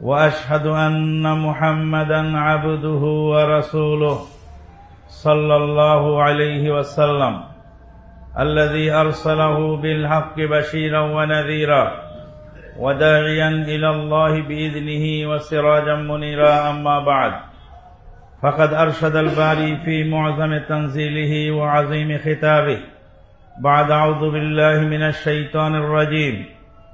وأشهد أن محمدا عبده ورسوله صلى الله عليه وسلم الذي أرسله بالحق بشيرا ونذيرا وداعيا إلى الله بإذنه وسراجا منيرا. أما بعد فقد أرشد الباري في معظم تنزيله وعظيم خطابه. بعد أعوذ بالله من الشيطان الرجيم.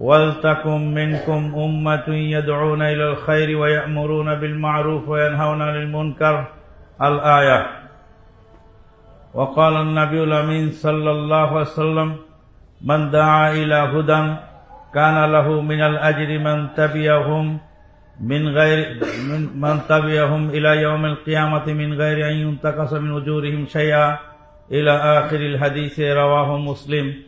ولتكن منكم أمة يدعون إلى الخير ويأمرون بالمعروف وينهون عن المنكر. الآية. وقال النبي الأمين صلى الله عليه وسلم من دعا إلى هدى كان له من الأجر من تبعهم من غير من, من تبعهم إلى يوم القيامة من غير أن ينتقص من أجورهم شيئا. إلى آخر الحديث رواه مسلم.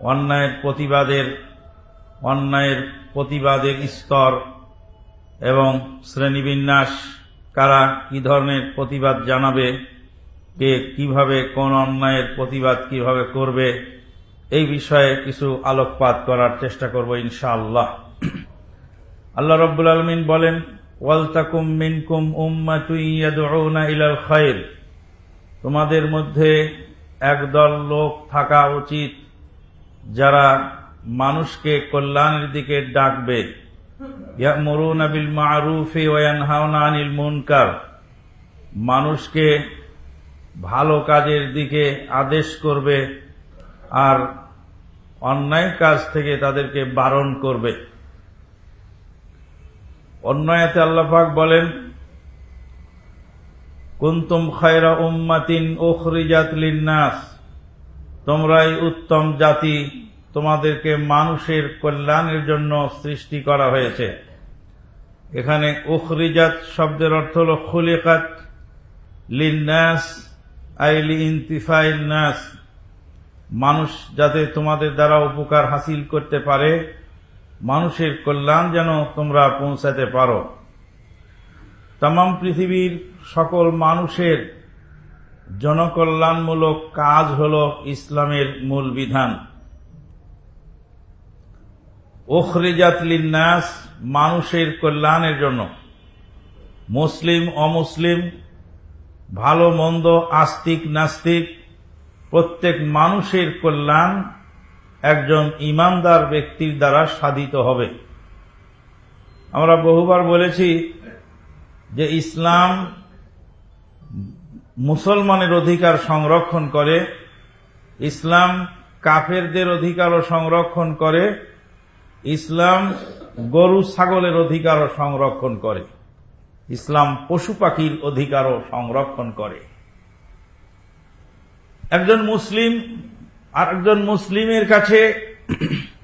অন্যায়ের প্রতিবাদের অন্যায়ের প্রতিবাদের স্তর এবং শ্রেণীবিন্যাস কারা কি ধরনের প্রতিবাদ জানাবে, কে কীভাবে কোন অন্যায়ের প্রতিবাদ কীভাবে করবে, এই বিষয়ে কিছু আলোকপাত করার চেষ্টা করব ইনশাআল্লাহ। আল্লাহ রব্বুল আলমিন বলেন ওয়ালতাকুম মিনকুম উম্মাতুইয়াদউনা ইলাল খায়র তোমাদের মধ্যে একদল লোক থাকা উচিত যারা মানুষকে কল্যাণের দিকে ডাকবে বিল মারুফি আনিল মুনকার, মানুষকে ভালো কাজের দিকে আদেশ করবে আর অন্যায় কাজ থেকে তাদেরকে বারণ করবে। অন্যায়তে আল্লাহাক বলেন, কুন্তুম খায়রা উম্মাতিন ওখরিজাত লিন্নাস তোমরাই উত্তম জাতি, তোমাদেরকে মানুষের কল্যাণের জন্য সৃষ্টি করা হয়েছে। এখানে উখরিজাত শব্দের অর্থ হল খুলিকাত লিন্নাস আইলি ইন্তিফাইল নাস। মানুষ যাতে তোমাদের দ্বারা উপকার হাসিল করতে পারে, মানুষের কল্যাণ যেন তোমরা পৌঁছাতে পারো। তাম পৃথিবীর সকল মানুষের জনকল্যাণমূলক কাজ হল ইসলামের মূল বিধান। ওখরিজাতলিনাস মানুষের কল্যাণের জন্য। মুসলিম, অমুসলিম, ভালো, মন্দ, আস্তিক, নাস্তিক, প্রত্যেক মানুষের কল্যাণ একজন ইমানদার ব্যক্তির দ্বারা সাধিত হবে। আমরা বহুবার বলেছি যে ইসলাম মুসলমানের অধিকার সংরক্ষণ করে, ইসলাম কাফেরদের অধিকারও সংরক্ষণ করে, ইসলাম গরু ছাগলের অধিকারও সংরক্ষণ করে, ইসলাম পশু পাখির অধিকারও সংরক্ষণ করে। একজন মুসলিম আর একজন মুসলিমের কাছে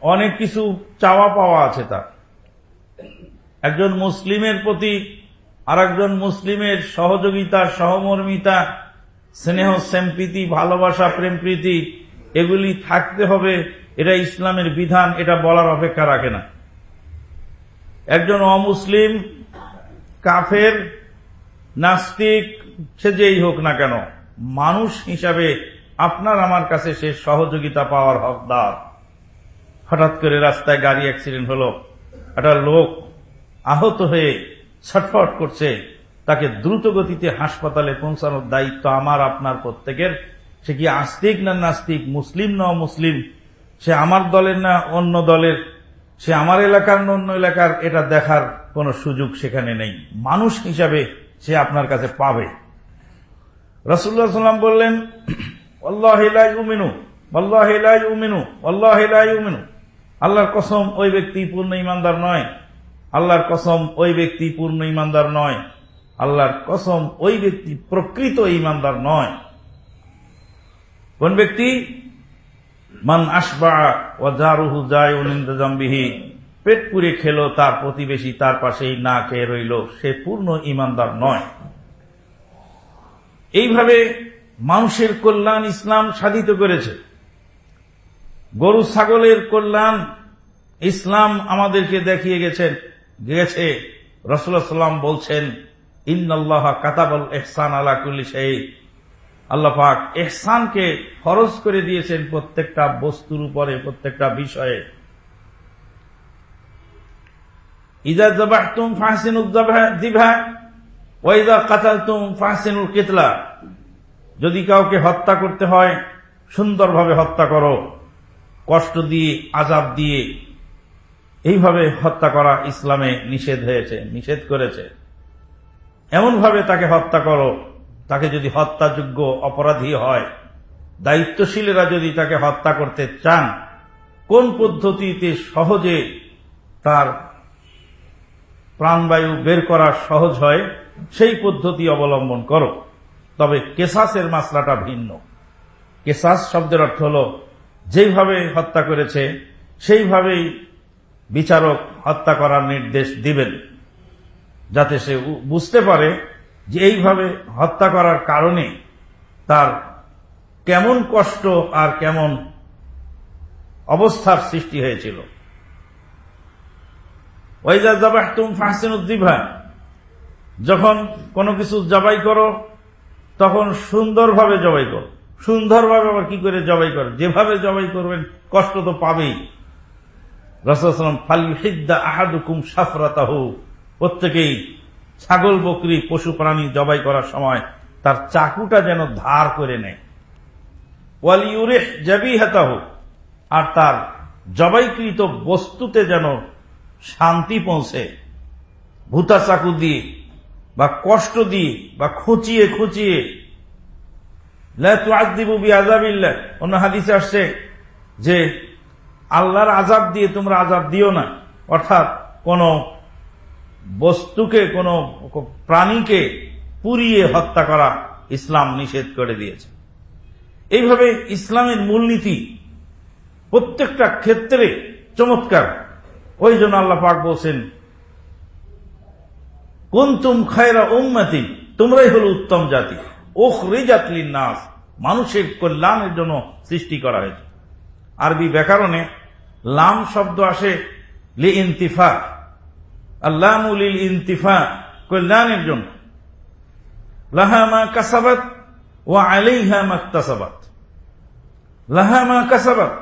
অনেক কিছু চাওয়া পাওয়া আছে তার। একজন মুসলিমের প্রতি আর একজন মুসলিমের সহযোগিতা, সহমর্মিতা, স্নেহ, সেমপ্রীতি, ভালোবাসা, প্রেম, প্রীতি, এগুলি থাকতে হবে। এটা ইসলামের বিধান, এটা বলার অপেক্ষা রাখে না। একজন অমুসলিম, কাফের, নাস্তিক, সে যেই হোক না কেন, মানুষ হিসাবে আপনার আমার কাছে সে সহযোগিতা পাওয়ার হকদার। হঠাৎ করে রাস্তায় গাড়ি অ্যাক্সিডেন্ট হলো। একটা লোক আহত হয়ে ছটফট করছে, তাকে দ্রুত গতিতে হাসপাতালে পৌঁছানোর দায়িত্ব আমার, আপনার প্রত্যেকের। সে কি আস্তিক না নাস্তিক, মুসলিম না মুসলিম সে আমার দলের না অন্য দলের? সে আমার এলাকার না অন্য এলাকার? এটা দেখার কোন সুযোগ সেখানে নেই। মানুষ হিসাবে সে আপনার কাছে পাবে। রসুল্লাহ সাল্লাম বললেন উমিনু আল্লাহর কসম, ওই ব্যক্তি পূর্ণ ইমানদার নয়। আল্লাহর কসম ওই ব্যক্তি পূর্ণ ইমানদার নয়। আল্লাহর কসম ওই ব্যক্তি প্রকৃত ইমানদার নয়। কোন ব্যক্তি? মান আসবা ও জারুহু যায় জাম্বিহি। পেট পুরে খেলো, তার প্রতিবেশী তার পাশেই না খেয়ে রইল, সে পূর্ণ ইমানদার নয়। এইভাবে মানুষের কল্যাণ ইসলাম সাধিত করেছে। গরু, ছাগলের কল্যাণ ইসলাম আমাদেরকে দেখিয়ে গেছেন। রসুল্লাহ সাল্লাম বলছেন ইন্নআল্লাহ কাতাবল এহসান আলা কুল্লি সেই আল্লাহ পাক এহসানকে খরচ করে দিয়েছেন প্রত্যেকটা বস্তুর উপরে, প্রত্যেকটা বিষয়ে। ইজা জবাহ তুম ফাহসিনুল দিভা ওয়াইদা কাতাল তুম ফাহসিনুল কেতলা। যদি কাউকে হত্যা করতে হয়, সুন্দরভাবে হত্যা করো। কষ্ট দিয়ে আজাব দিয়ে এইভাবে হত্যা করা ইসলামে নিষেধ হয়েছে, নিষেধ করেছে। এমনভাবে তাকে হত্যা করো, তাকে যদি হত্যাযোগ্য অপরাধী হয়, দায়িত্বশীলেরা যদি তাকে হত্যা করতে চান, কোন পদ্ধতিতে সহজে তার প্রাণবায়ু বের করা সহজ হয়, সেই পদ্ধতি অবলম্বন করো। তবে কেসাসের মাসলাটা ভিন্ন। কেসাস শব্দের অর্থ হল, যেইভাবে হত্যা করেছে, সেইভাবেই বিচারক হত্যা করার নির্দেশ দিবেন, যাতে সে বুঝতে পারে যে এইভাবে হত্যা করার কারণে তার কেমন কষ্ট আর কেমন অবস্থার সৃষ্টি হয়েছিল। ওয়াইজা জবাহ তুম ফাহসিন উদ্দিভা যখন কোনো কিছু জবাই করো, তখন সুন্দরভাবে জবাই করো। সুন্দরভাবে আবার কি করে জবাই করো? যেভাবে জবাই করবেন, কষ্ট তো পাবেই। রসুলাম ফালিহিদ্দা আহাদুকুম সাফরাতাহু প্রত্যেকেই ছাগল, বকরি, পশু, প্রাণী জবাই করার সময় তার চাকুটা যেন ধার করে নেয়। ওয়ালিউরেহ জাবি হেতাহ আর তার জবাইকৃত বস্তুতে যেন শান্তি পৌঁছে। ভূতা চাকু দিয়ে বা কষ্ট দিয়ে বা খুঁচিয়ে খুঁচিয়ে। অন্য হাদিসে আসছে যে আল্লাহর আজাব দিয়ে তোমরা আজাব দিও না। অর্থাৎ কোন বস্তুকে, কোন প্রাণীকে পুড়িয়ে হত্যা করা ইসলাম নিষেধ করে দিয়েছে। এইভাবে ইসলামের মূলনীতি প্রত্যেকটা ক্ষেত্রে চমৎকার। ওই জন্য আল্লাহ পাক বলছেন, কুন্তুম খায়রা উম্মাতি, তোমরাই হল উত্তম জাতি। ওখ রেজাতলিন নাস মানুষের কল্যাণের জন্য সৃষ্টি করা হয়েছে। আরবি ব্যাকরণে লাম শব্দ আসে লি ইন্তিফা। আল্লামুলিল ইন্তিফা। কল্যাণের জন্য? লাহামা কাসাবাত ও আলাইহা মাক্তাসাবাত লাহামা কাসাবাত।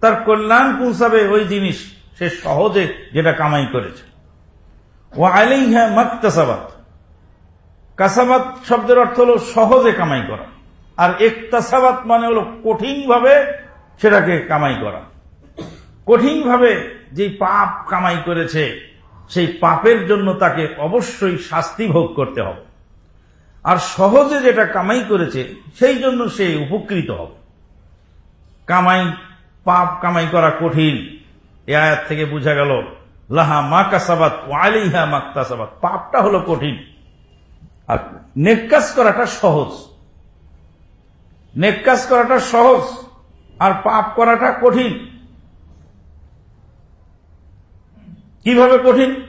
তার কল্যাণ পৌঁছাবে ওই জিনিস সে সহজে যেটা কামাই করেছে। ও আলাইহা মাক্তাসাবাত কাসাবাত শব্দের অর্থ হল সহজে কামাই করা। আর একতাসাবাত মানে হল কঠিনভাবে সেটাকে কামাই করা। কঠিনভাবে যে পাপ কামাই করেছে, সেই পাপের জন্য তাকে অবশ্যই শাস্তি ভোগ করতে হবে। আর সহজে যেটা কামাই করেছে, সেই জন্য সে উপকৃত হবে। কামাই, পাপ কামাই করা কঠিন। এ আয়াত থেকে বোঝা গেল, লাহা মা কাসাবাত ওয়ালিহা মাক্তাসাবাত পাপটা হলো কঠিন। আর নেককাজ করাটা সহজ। নেককাজ করাটা সহজ, আর পাপ করাটা কঠিন। কীভাবে কঠিন?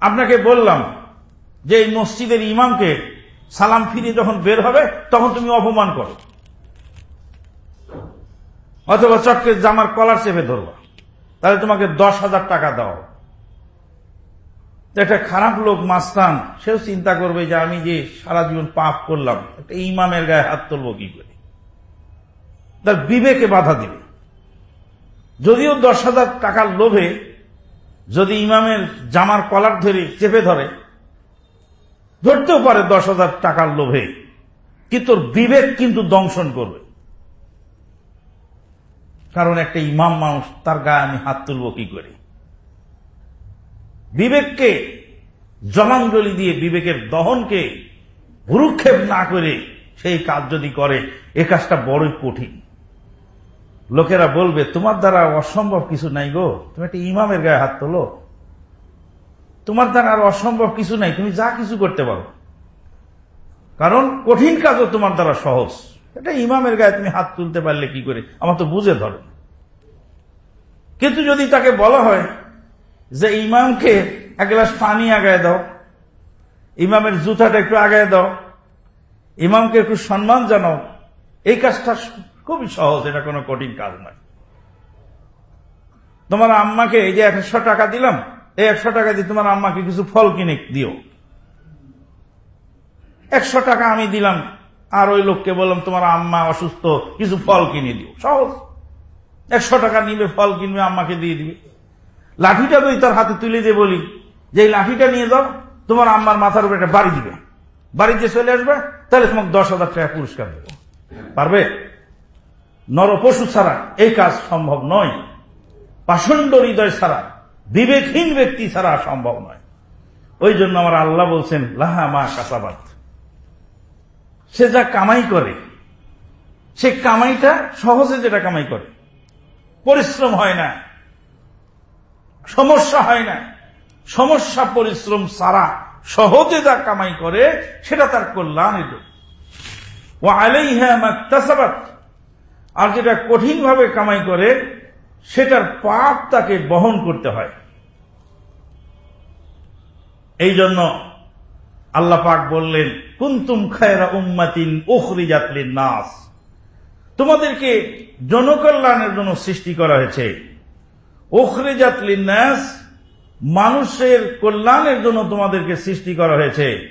আপনাকে বললাম যে এই মসজিদের ইমামকে সালাম ফিরিয়ে যখন বের হবে, তখন তুমি অপমান করো। অথবা চটকে জামার কলার চেপে ধরবা তাহলে তোমাকে দশ হাজার টাকা দাও। একটা খারাপ লোক মাস্তান, সেও চিন্তা করবে যে আমি যে সারা জীবন পাপ করলাম, একটা ইমামের গায়ে হাত তুলব কি করে? তার বিবেকে বাধা দিবে। যদিও দশ হাজার টাকার লোভে যদি ইমামের জামার কলার ধরে চেপে ধরে, ধরতেও পারে দশ হাজার টাকার লোভে কিন্তু বিবেক কিন্তু দংশন করবে? কারণ একটা ইমাম মানুষ, তার গায়ে আমি হাত তুলব কি করে? বিবেককে, জলাঞ্জলি দিয়ে বিবেকের দহনকে, ভুরুক্ষেপ না করে সেই কাজ যদি করে, এ কাজটা বড়ই কঠিন। লোকেরা বলবে, তোমার দ্বারা অসম্ভব কিছু নাই গো। তুমি একটা ইমামের গায়ে হাত তোলো। তোমার দ্বারা আর অসম্ভব কিছু নাই। তুমি যা কিছু করতে পারো। কারণ কঠিন কাজও তোমার দ্বারা সহজ। এটা ইমামের গায়ে তুমি হাত তুলতে পারলে কি করে? আমার তো বুঝে ধরো। কিন্তু যদি তাকে বলা হয় যে, ইমামকে এক গ্লাস পানি আগায় দাও, ইমামের জুতাটা একটু আগায় দাও, ইমামকে একটু সম্মান জানাও, এই কাজটা খুবই সহজ, এটা কোনো কঠিন কাজ নয়। তোমার আম্মাকে এই যে একশো টাকা দিলাম, এই একশো টাকা দিয়ে তোমার আম্মাকে কিছু ফল কিনে দিও। একশো টাকা আমি দিলাম, আর ওই লোককে বললাম, তোমার আম্মা অসুস্থ, কিছু ফল কিনে দিও। সহজ। একশো টাকা নিবে ফল কিনবে, আম্মাকে দিয়ে দিবে। লাঠিটা তুই তার হাতে তুলে দিয়ে বলি যে লাঠিটা নিয়ে যাও, তোমার আম্মার মাথার উপরে একটা বাড়ি দিবে। বাড়িতে চলে আসবে, তাহলে তোমাকে দশ হাজার টাকা পুরস্কার দেবো। পারবে? নর পশু ছাড়া এই কাজ সম্ভব নয়। পাষণ্ড হৃদয় ছাড়া, বিবেকহীন ব্যক্তি ছাড়া সম্ভব নয়। ওই জন্য আমার আল্লাহ বলছেন, লাহা মা কাসাবাদ সে যা কামাই করে, সে কামাইটা সহজে যেটা কামাই করে। পরিশ্রম হয় না, সমস্যা হয় না। সমস্যা, পরিশ্রম সারা সহজে যা কামাই করে, সেটা তার কল্যাণের ও আলাইহা মাক্তাসাবাত আর যেটা কঠিনভাবে কামাই করে, সেটার পাপ তাকে বহন করতে হয়। এই জন্য আল্লাহ পাক বললেন, কুন্তুম খায়রা উম্মাতিন উখরিজাতলিন নাস তোমাদেরকে জনকল্যাণের জন্য সৃষ্টি করা হয়েছে। উখরিজাতলিন নাস মানুষের কল্যাণের জন্য তোমাদেরকে সৃষ্টি করা হয়েছে।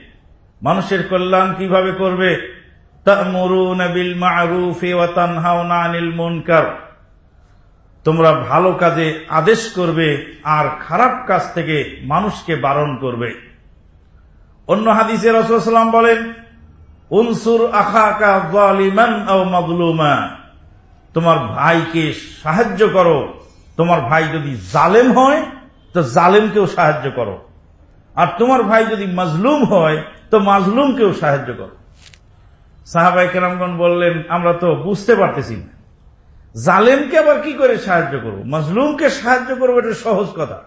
মানুষের কল্যাণ কীভাবে করবে? আনিল তোমরা ভালো কাজে আদেশ করবে আর খারাপ কাজ থেকে মানুষকে বারণ করবে। অন্য হাদিসে রসুলাম বলেন, উনসুর আখাকা মাজলুমা। তোমার ভাইকে সাহায্য করো। তোমার ভাই যদি জালেম হয়, তো জালেমকেও সাহায্য করো। আর তোমার ভাই যদি মাজলুম হয়, তো মাজলুমকেও সাহায্য করো। সাহাবাই কেরামগণ বললেন, আমরা তো বুঝতে পারতেছি না। জালেমকে আবার কি করে সাহায্য করব? মজলুমকে সাহায্য করব এটা সহজ কথা।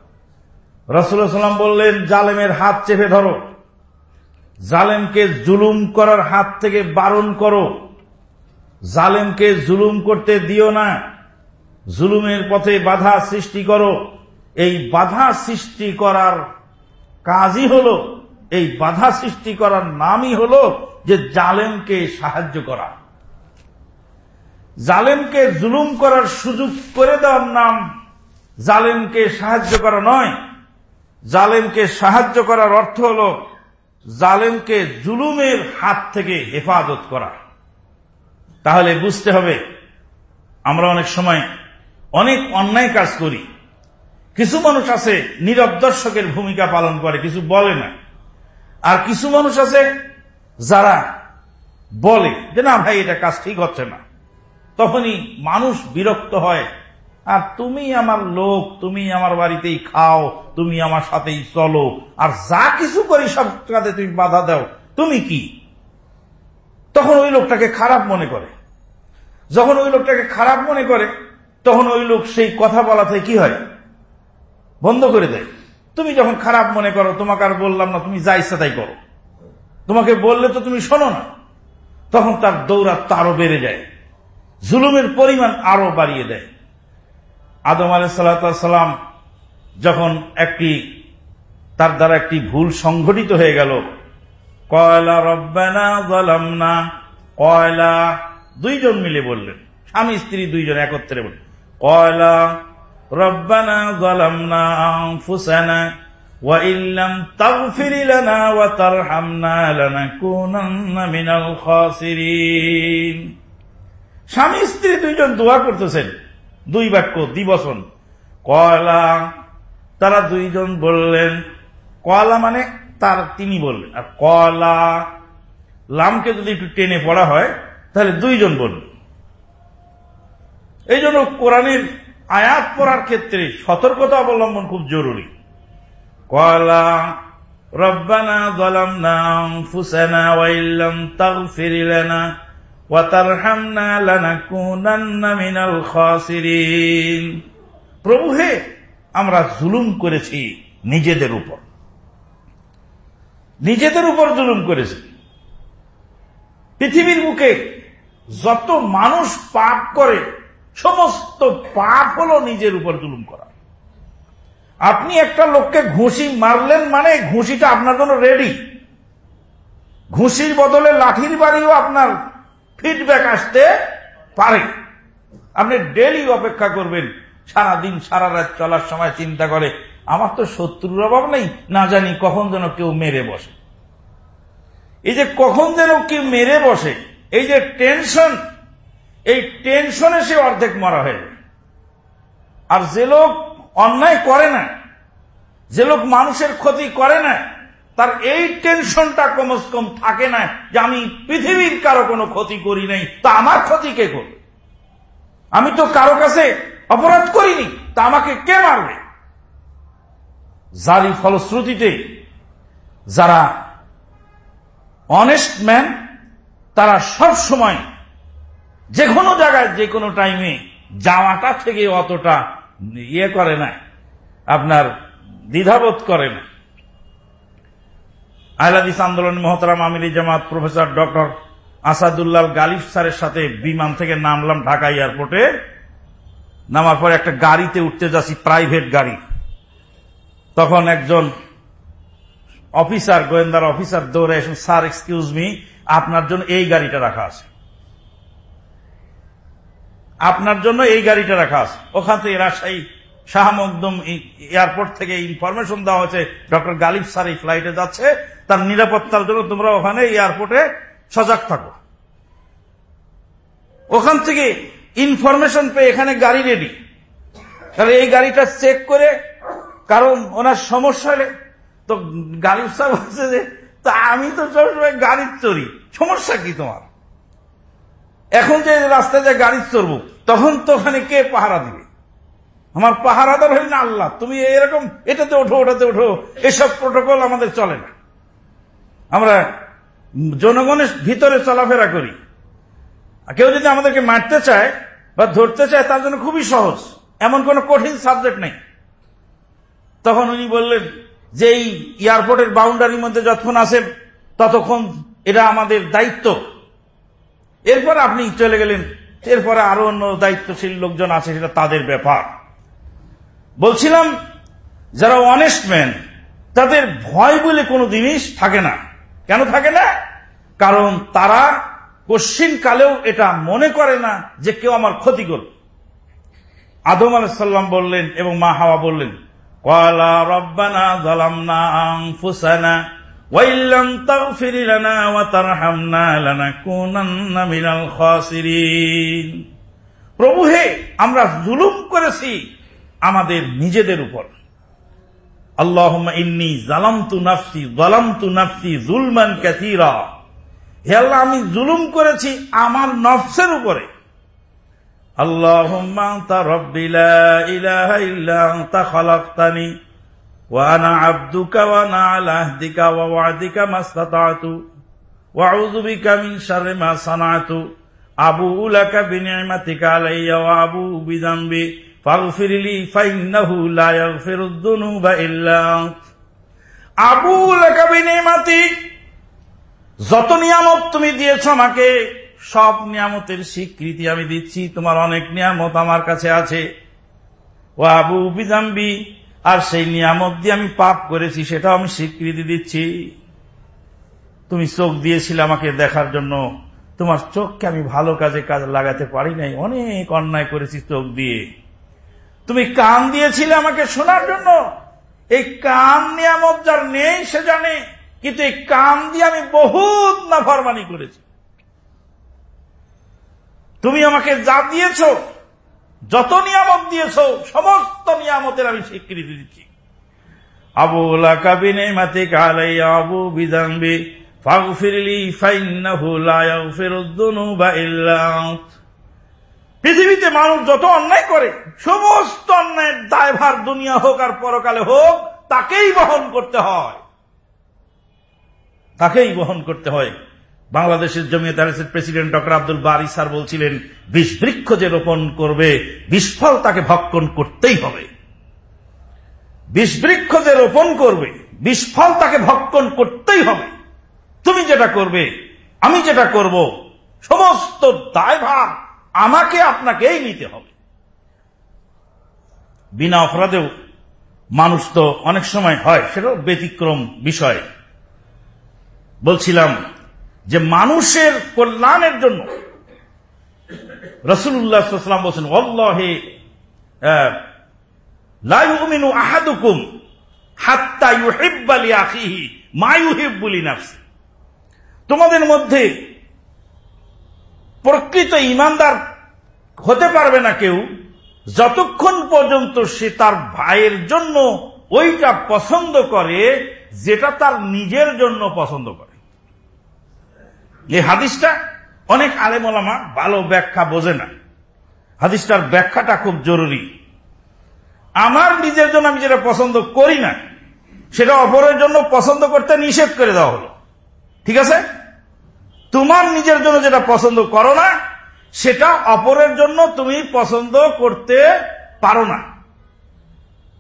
রসুল্লাহ সাল্লাম বললেন, জালেমের হাত চেপে ধরো। জালেমকে জুলুম করার হাত থেকে বারণ করো। জালেমকে জুলুম করতে দিও না। জুলুমের পথে বাধা সৃষ্টি করো। এই বাধা সৃষ্টি করার কাজই হল এই বাধা সৃষ্টি করার নামই হল যে জালেমকে সাহায্য করা। জালেমকে জুলুম করার সুযোগ করে দেওয়ার নাম জালেমকে সাহায্য করা নয়। জালেমকে সাহায্য করার অর্থ হল জালেমকে জুলুমের হাত থেকে হেফাজত করা। তাহলে বুঝতে হবে, আমরা অনেক সময় অনেক অন্যায় কাজ করি। কিছু মানুষ আছে, নীরব দর্শকের ভূমিকা পালন করে, কিছু বলে না। আর কিছু মানুষ আছে যারা বলে যে, না ভাই, এটা কাজ ঠিক হচ্ছে না। তখনই মানুষ বিরক্ত হয়, আর তুমি আমার লোক, তুমি আমার বাড়িতেই খাও, তুমি আমার সাথেই চলো, আর যা কিছু করি সব কাজে তুমি বাধা দাও, তুমি কি? তখন ওই লোকটাকে খারাপ মনে করে। যখন ওই লোকটাকে খারাপ মনে করে, তখন ওই লোক সেই কথা বলা থেকে কি হয়? বন্ধ করে দেয়। তুমি যখন খারাপ মনে করো, তোমাকে আর বললাম না, তুমি যা ইচ্ছা তাই করো। তোমাকে বললে তো তুমি শোনো না। তখন তার দৌড়া তারও বেড়ে যায়। জুলুমের পরিমাণ আরও বাড়িয়ে দেয়। আদম আলাইসাল্লাম যখন একটি, তার দ্বারা একটি ভুল সংঘটিত হয়ে গেল। কয়লা রব্বানা না কয়লা, দুইজন মিলে বললেন। স্বামী, স্ত্রী, দুইজন একত্রে বললেন। কয়লা রব্বানা না ফুসানা وإن لم تغفر لنا وترحمنا لنكونن من الخاسرين স্বামী স্ত্রী দুইজন দোয়া করতেছেন দুই বাক্য দিবসন কয়লা তারা দুইজন বললেন কয়লা মানে তার তিনি বললেন আর কয়লা লামকে যদি একটু টেনে পড়া হয় তাহলে দুইজন বললেন এই জন্য কোরআনের আয়াত পড়ার ক্ষেত্রে সতর্কতা অবলম্বন খুব জরুরি কয়লা ربنا ظلمنا أنفسنا وإن لم تغفر لنا وترحمنا لنكونن من الخاسرين প্রভু হে আমরা জুলুম করেছি নিজেদের উপর নিজেদের উপর জুলুম করেছি পৃথিবীর বুকে যত মানুষ পাপ করে সমস্ত পাপ হলো নিজের উপর জুলুম করা। আপনি একটা লোককে ঘুষি মারলেন মানে ঘুষিটা আপনার জন্য রেডি ঘুষির বদলে লাঠির বাড়িও আপনার ফিডব্যাক আসতে পারে। আপনি ডেলি অপেক্ষা করবেন সারা দিন সারা রাত চলার সময় চিন্তা করে, আমার তো শত্রুর অভাব নেই, না জানি কখন যেন কেউ মেরে বসে। এই যে কখন যেন কেউ মেরে বসে, এই যে টেনশন এই টেনশনে সে অর্ধেক মরা হয়ে আর যে লোক অন্যায় করে না, যে লোক মানুষের ক্ষতি করে না, তার এই টেনশনটা কমস কম থাকে না যে আমি পৃথিবীর কারও কোনো ক্ষতি করি নাই, তা আমার ক্ষতি কে করবে? আমি তো কারও কাছে অপরাধ করিনি, তা আমাকে কে মারবে? যারই ফলশ্রুতিতে যারা অনেস্ট ম্যান তারা সব সময় যে কোনো জায়গায় যে কোনো টাইমে যাওয়াটা থেকে অতটা ইয়ে করে না, আপনার দ্বিধাবোধ করে না। আহলাদিস আন্দোলন মহতারাম আমিরি জামাত প্রফেসর ডক্টর আসাদুল্লাহ গালিফ স্যারের সাথে বিমান থেকে নামলাম ঢাকা এয়ারপোর্টে। নামার পরে একটা গাড়িতে উঠতে যাচ্ছি প্রাইভেট গাড়ি। তখন একজন অফিসার গোয়েন্দার অফিসার দৌড়ে এসে স্যার এক্সকিউজ মি আপনার জন্য এই গাড়িটা রাখা আছে। আপনার জন্য এই গাড়িটা রাখা আছে। ওখান থেকে রাজশাহী শাহ মকদম এয়ারপোর্ট থেকে ইনফরমেশন দেওয়া হয়েছে, ডক্টর গালিব স্যার এই ফ্লাইটে যাচ্ছে, তার নিরাপত্তার জন্য তোমরা ওখানে এয়ারপোর্টে সজাগ থাকো। ওখান থেকে ইনফরমেশন পেয়ে এখানে গাড়ি রেডি তাহলে এই গাড়িটা চেক করে, কারণ ওনার সমস্যা হলে, তো গালিব সাহেব বলছে যে, তা আমি তো সবসময় গাড়ির চড়ি, সমস্যা কি তোমার? এখন যে রাস্তায় যে গাড়ি চড়বো, তখন তো ওখানে কে পাহারা দিবে? আমার পাহারা পাহারাদার হলেন না আল্লাহ। তুমি এরকম, এটাতে ওঠো, ওটাতে ওঠো, এসব প্রোটোকল আমাদের চলে না। আমরা জনগণের ভিতরে চলাফেরা করি। কেউ যদি আমাদেরকে মারতে চায় বা ধরতে চায়, তার জন্য খুবই সহজ। এমন কোন কঠিন সাবজেক্ট নেই। তখন উনি বললেন যে এই এয়ারপোর্টের বাউন্ডারির মধ্যে যতক্ষণ আসে ততক্ষণ এটা আমাদের দায়িত্ব। এরপর আপনি চলে গেলেন। এরপরে আরও অন্য দায়িত্বশীল লোকজন আছে, সেটা তাদের ব্যাপার। বলছিলাম, যারা অনেস্ট ম্যান তাদের ভয় বলে কোনো জিনিস থাকে না। কেন থাকে না? কারণ তারা কশ্চিন কালেও এটা মনে করে না যে কেউ আমার ক্ষতি করবে। আদম আলাইসাল্লাম বললেন এবং মা হাওয়া বললেন কলা রব্বানা জালামনা আনফুসানা ওয়াইল্লাম তাগফির লানা ওয়া তারহামনা প্রভু হে, আমরা জুলুম করেছি আমাদের নিজেদের উপর। আল্লাহমা ইন্নি জালামতু নাফসি জালামতু নাফসি জুলমান কাসীরা। হে আল্লাহ, আমি জুলুম করেছি আমার নফসের উপরে। আল্লাহুম্মা আনতা রাব্বি লা ইলাহা ইল্লা وأنا عبدك وأنا على عهدك ووعدك ما استطعت وأعوذ بك من شر ما صنعت أبوء لك بنعمتك علي وأبوء بذنبي فاغفر لي فإنه لا يغفر الذنوب إلا أنت أبوء لك بنعمتك যত নিয়ামত তুমি দিয়েছ আমাকে সব নিয়ামতের স্বীকৃতি আমি দিচ্ছি তোমার অনেক নিয়ামত আমার কাছে আছে ও আবু বিদাম্বি আর সেই নিয়ামত দিয়ে আমি পাপ করেছি, সেটাও আমি স্বীকৃতি দিচ্ছি। তুমি চোখ দিয়েছিলে আমাকে দেখার জন্য। তোমার চোখকে আমি ভালো কাজে কাজ লাগাতে পারি নাই। অনেক অন্যায় করেছি চোখ দিয়ে। তুমি কান দিয়েছিলে আমাকে শোনার জন্য। এই কান নিয়ামত যার নেই, সে জানে। কিন্তু এই কান দিয়ে আমি বহুত নাফরমানি করেছি। তুমি আমাকে যা দিয়েছ যত নিয়ামত দিয়েছ, সমস্ত নিয়ামতের আমি স্বীকৃতি দিচ্ছি। আবু কাবিনে মাতে কালাই আবু বিদাম্বি পৃথিবীতে মানুষ যত অন্যায় করে, সমস্ত অন্যায়ের দায়ভার দুনিয়া হোক আর পরকালে হোক, তাকেই বহন করতে হয়। তাকেই বহন করতে হয়। বাংলাদেশের জমিয়ত আরেসের president doctor Abdul Bari sir বলছিলেন বিষ বৃক্ষ যে রোপণ করবে বিস্ফল তাকে ভক্ষণ করতেই হবে। বিষ বৃক্ষ যে রোপণ করবে বিস্ফল তাকে ভক্ষণ করতেই হবে। তুমি যেটা করবে, আমি যেটা করব, সমস্ত দায়ভার আমাকে আপনাকেই নিতে হবে। বিনা অপরাধেও মানুষ তো অনেক সময় হয়, সেটাও ব্যতিক্রম বিষয়। বলছিলাম যে মানুষের কল্যাণের জন্য রসুল্লাহাম বলছেন অল্লাহে লাইমিনু আহাদুকুম তোমাদের মধ্যে প্রকৃত ইমানদার হতে পারবে না কেউ যতক্ষণ পর্যন্ত সে তার ভাইয়ের জন্য ওইটা পছন্দ করে, যেটা তার নিজের জন্য পছন্দ করে। এই হাদিসটা অনেক আলেমলামা ভালো ব্যাখ্যা বোঝে না। হাদিসটার ব্যাখ্যাটা খুব জরুরি। আমার নিজের জন্য আমি যেটা পছন্দ করি না, সেটা অপরের জন্য পছন্দ করতে নিষেধ করে দেওয়া হলো। ঠিক আছে? তোমার নিজের জন্য যেটা পছন্দ করো না, সেটা অপরের জন্য তুমি পছন্দ করতে পারো না।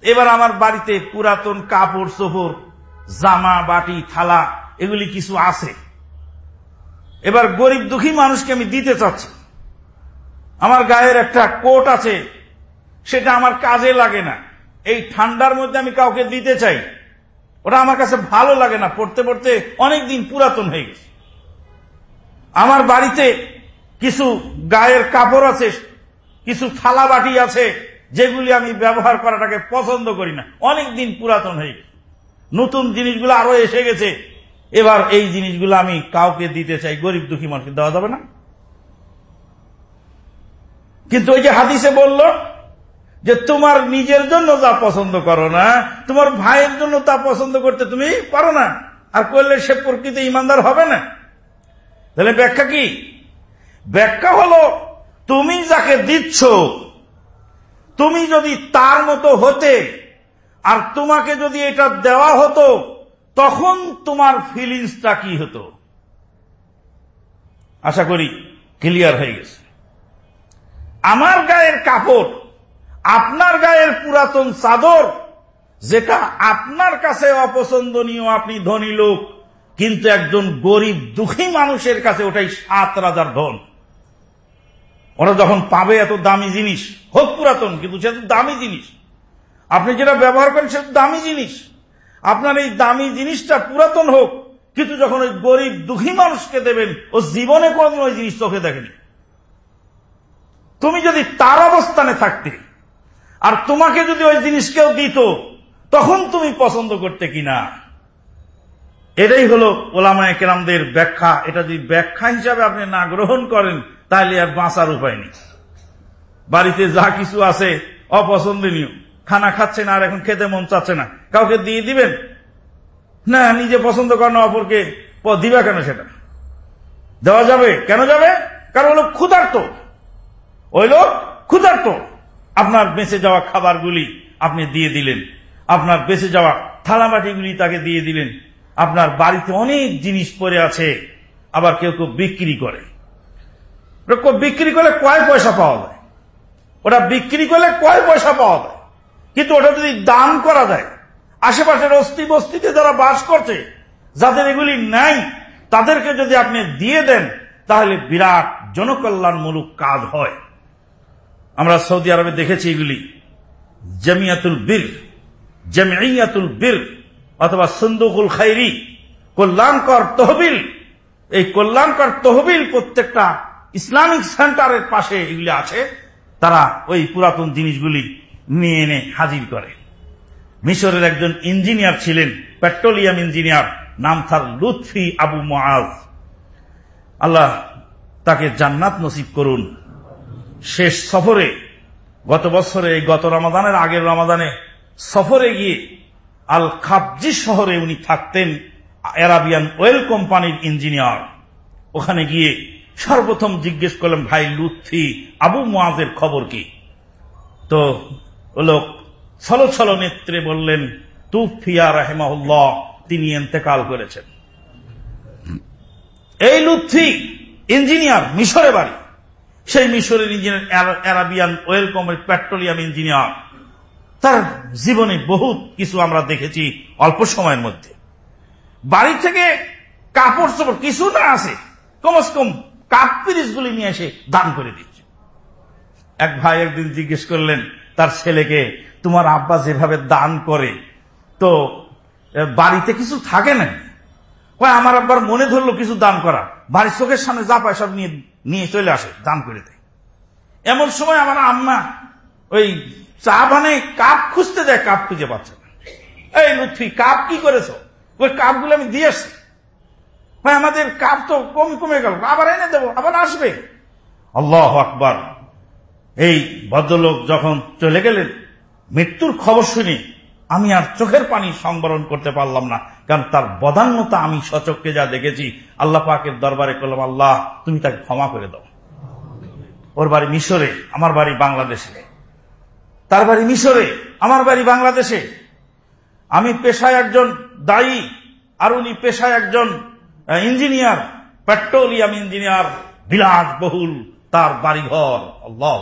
এবার আমার বাড়িতে পুরাতন কাপড় চোপড় জামা, বাটি, থালা, এগুলি কিছু আছে। এবার গরিব দুঃখী মানুষকে আমি দিতে চাচ্ছি। আমার গায়ের একটা কোট আছে, সেটা আমার কাজে লাগে না। এই ঠান্ডার মধ্যে আমি কাউকে দিতে চাই, ওটা আমার কাছে ভালো লাগে না। পড়তে পড়তে অনেক দিন পুরাতন হয়ে গেছে। আমার বাড়িতে কিছু গায়ের কাপড় আছে, কিছু থালা বাটি আছে, যেগুলি আমি ব্যবহার করাটাকে পছন্দ করি না। অনেক দিন পুরাতন হয়ে গেছে। নতুন জিনিসগুলো আরও এসে গেছে। এবার এই জিনিসগুলো আমি কাউকে দিতে চাই, গরিব দুঃখী মানুষকে, দেওয়া যাবে না। কিন্তু ওই যে হাদিসে বলল যে তোমার নিজের জন্য যা পছন্দ করো না, তোমার ভাইয়ের জন্য তা পছন্দ করতে তুমি পারো না, আর করলে সে প্রকৃতি ইমানদার হবে না। তাহলে ব্যাখ্যা কি? ব্যাখ্যা হলো, তুমি যাকে দিচ্ছ, তুমি যদি তার মতো হতে, আর তোমাকে যদি এটা দেওয়া হতো তখন তোমার ফিলিংসটা কি হতো? আশা করি ক্লিয়ার হয়ে গেছে। আমার গায়ের কাপড়, আপনার গায়ের পুরাতন চাদর, যেটা আপনার কাছে অপছন্দনীয়, আপনি ধনী লোক, কিন্তু একজন গরিব, দুঃখী মানুষের কাছে ওটাই সাত রাজার ধন। ওরা যখন পাবে এত দামি জিনিস, হোক পুরাতন, কিন্তু সে দামি জিনিস। আপনি যেটা ব্যবহার করেন, সে দামি জিনিস। আপনার এই দামি জিনিসটা পুরাতন হোক, কিন্তু যখন ওই গরিব দুঃখী মানুষকে দেবেন, ও জীবনে কোনদিন ওই জিনিস চোখে দেখেনি। তুমি যদি তার অবস্থানে থাকতে, আর তোমাকে যদি ওই জিনিস কেউ দিত, তখন তুমি পছন্দ করতে কিনা এটাই হলো ওলামায় কেরামদের ব্যাখ্যা। এটা যদি ব্যাখ্যা হিসাবে আপনি না গ্রহণ করেন, তাহলে আর বাঁচার উপায় নেই। বাড়িতে যা কিছু আছে, অপছন্দনীয়। খানা খাচ্ছে না আর এখন খেতে মন চাচ্ছে না। কাউকে দিয়ে দিবেন? না, নিজে পছন্দ করেন অপরকে। দিবা কেন সেটা? দেওয়া যাবে? কেন যাবে? কারণ হলো ক্ষুধার্ত। ওই লোক ক্ষুধার্ত। আপনার বেঁচে যাওয়া খাবারগুলি আপনি দিয়ে দিলেন। আপনার বেঁচে যাওয়া থালাবাটিগুলি তাকে দিয়ে দিলেন। আপনার বাড়িতে অনেক জিনিস পড়ে আছে, আবার কেউ কেউ বিক্রি করে। বিক্রি করলে কয় পয়সা পাওয়া যায়? ওটা বিক্রি করলে কয় পয়সা পাওয়া যায়? কিন্তু ওটা যদি দান করা যায়, আশেপাশের অস্থি বস্তিতে যারা বাস করছে, যাদের এগুলি নাই, তাদেরকে যদি আপনি দিয়ে দেন, তাহলে বিরাট জনকল্যাণমূলক কাজ হয়। আমরা সৌদি আরবে দেখেছি এগুলি। জামিয়াতুল বীর জামিয়াতুল বীর, অথবা সন্দুকুল খাইরি, কল্যাণকর তহবিল। এই কল্যাণকর তহবিল প্রত্যেকটা ইসলামিক সেন্টারের পাশে এগুলি আছে। তারা ওই পুরাতন জিনিসগুলি নিয়ে এনে হাজির করে। মিশরের একজন ইঞ্জিনিয়ার ছিলেন, পেট্রোলিয়াম ইঞ্জিনিয়ার, নাম তার লুৎফি আবু মাজ আল্লাহ তাকে জান্নাত নসিব করুন। শেষ সফরে, গত বছরে, গত রমাদানের আগের রমাদানে সফরে গিয়ে আল খাবজি শহরে উনি থাকতেন, অ্যারাবিয়ান ওয়েল কোম্পানির ইঞ্জিনিয়ার। ওখানে গিয়ে সর্বপ্রথম জিজ্ঞেস করলাম ভাই, লুৎফি আবু মুআজের খবর কি? তো লোক ছলো ছলো নেত্রে বললেন, তুফিয়া রাহেমাউল্লাহ তিনি এন্তেকাল করেছেন। এই লুৎফি ইঞ্জিনিয়ার মিশরে বাড়ি। সেই মিশরের engineer Arabian oil company petroleum engineer. তার জীবনে বহুত কিছু আমরা দেখেছি অল্প সময়ের মধ্যে। বাড়ি থেকে কাপড় চোপড় কিছু না আছে, কমস কম কাপ পিরিসগুলি নিয়ে এসে দান করে দিচ্ছে। এক ভাই একদিন জিজ্ঞেস করলেন, তার ছেলেকে তোমার আব্বা যেভাবে দান করে, তো বাড়িতে কিছু থাকে না কয়, আমার আব্বার মনে ধরলো কিছু দান করা। বাড়ির চোখের সামনে যা পায় সব নিয়ে নিয়ে চলে আসে, দান করে দেয়। এমন সময় আমার আম্মা ওই চা বানে কাপ খুঁজতে যায়, কাপ খুঁজে পাচ্ছে না। এই লুৎফি, কাপ কি করেছ? ওই কাপগুলো আমি দিয়ে আসছি। ভাই আমাদের কাপ তো কম কমে গেল, আবার এনে দেবো, আবার আসবে। আল্লাহ আকবার। এই ভদ্রলোক যখন চলে গেলেন, মৃত্যুর খবর শুনে আমি আর চোখের পানি সংবরণ করতে পারলাম না, কারণ তার বদান্যতা আমি সচককে যা দেখেছি, আল্লাহ পাকের দরবারে করলাম, আল্লাহ, তুমি তাকে ক্ষমা করে দাও। ওর বাড়ি মিশরে, আমার বাড়ি বাংলাদেশে। তার বাড়ি মিশরে, আমার বাড়ি বাংলাদেশে। আমি পেশায় একজন দায়ী, আর উনি পেশায় একজন ইঞ্জিনিয়ার, পেট্রোলিয়াম ইঞ্জিনিয়ার বিলাস বহুল তার বাড়িঘর। আল্লাহ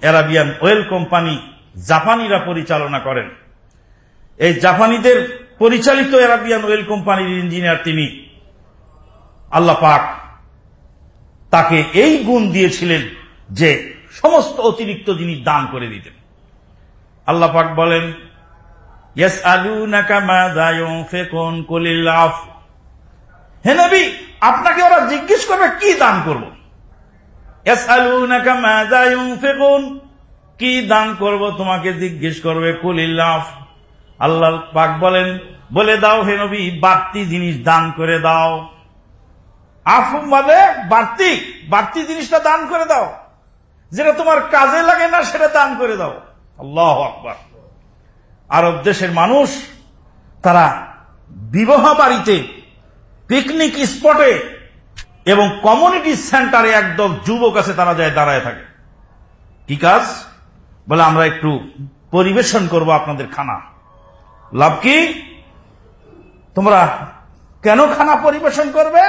অ্যারাবিয়ান ওয়েল কোম্পানি জাপানিরা পরিচালনা করেন। এই জাপানিদের পরিচালিত অ্যারাবিয়ান ওয়েল কোম্পানির ইঞ্জিনিয়ার তিনি আল্লাহ পাক তাকে এই গুণ দিয়েছিলেন যে সমস্ত অতিরিক্ত জিনিস দান করে দিতেন। আল্লাহ পাক বলেন নবী, আপনাকে ওরা জিজ্ঞেস করবে, কি দান করব? কি দান করব তোমাকে জিজ্ঞেস করবে? কুলিল্লাফ আল্লাহ পাক বলেন, বলে দাও হে নবী, বাড়তি জিনিস দান করে দাও। আফ মানে বাড়তি বাড়তি জিনিসটা দান করে দাও। যেটা তোমার কাজে লাগে না, সেটা দান করে দাও। আল্লাহ আকবর। আরব দেশের মানুষ, তারা বিবাহ বাড়িতে পিকনিক স্পটে এবং কমিউনিটি সেন্টারে একদম যুবক আছে, তারা যায় দাঁড়ায় থাকে। কি কাজ? বলে, আমরা একটু পরিবেশন করব আপনাদের খানা। লাভ কি? তোমরা কেন খানা পরিবেশন করবে?